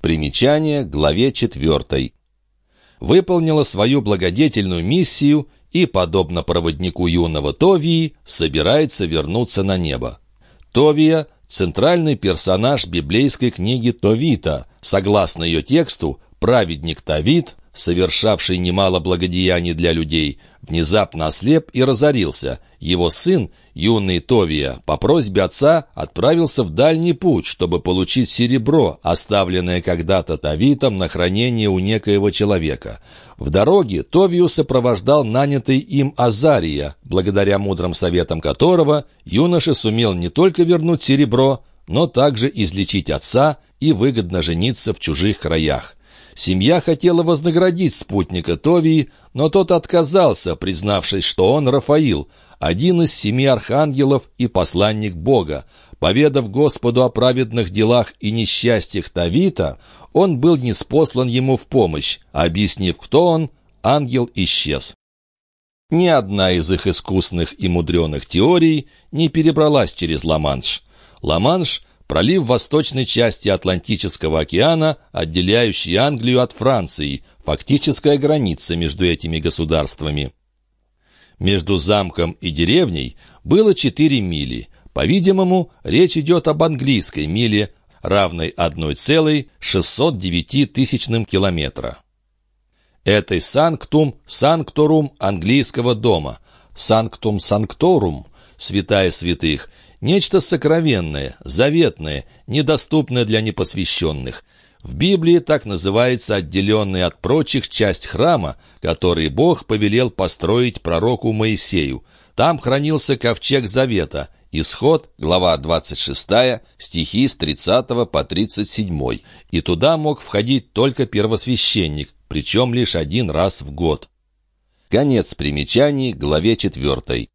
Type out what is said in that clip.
Примечание к главе 4. Выполнила свою благодетельную миссию и, подобно проводнику юного Товии, собирается вернуться на небо. Товия – центральный персонаж библейской книги Товита. Согласно ее тексту, праведник Тавид – совершавший немало благодеяний для людей, внезапно ослеп и разорился. Его сын, юный Товия, по просьбе отца отправился в дальний путь, чтобы получить серебро, оставленное когда-то Тавитом на хранение у некоего человека. В дороге Товию сопровождал нанятый им Азария, благодаря мудрым советам которого юноша сумел не только вернуть серебро, но также излечить отца и выгодно жениться в чужих краях. Семья хотела вознаградить спутника Товии, но тот отказался, признавшись, что он Рафаил, один из семи архангелов и посланник Бога. Поведав Господу о праведных делах и несчастьях Тавита, он был неспослан ему в помощь. Объяснив, кто он, ангел исчез. Ни одна из их искусных и мудреных теорий не перебралась через Ла-Манш. Ла-Манш пролив восточной части Атлантического океана, отделяющий Англию от Франции, фактическая граница между этими государствами. Между замком и деревней было 4 мили. По-видимому, речь идет об английской миле, равной 1,609 тысячным километра. Этой санктум, санкторум английского дома, санктум санкторум, святая святых, Нечто сокровенное, заветное, недоступное для непосвященных. В Библии так называется отделенная от прочих часть храма, который Бог повелел построить пророку Моисею. Там хранился ковчег завета, Исход, глава 26, стихи с 30 по 37. И туда мог входить только первосвященник, причем лишь один раз в год. Конец примечаний, главе 4.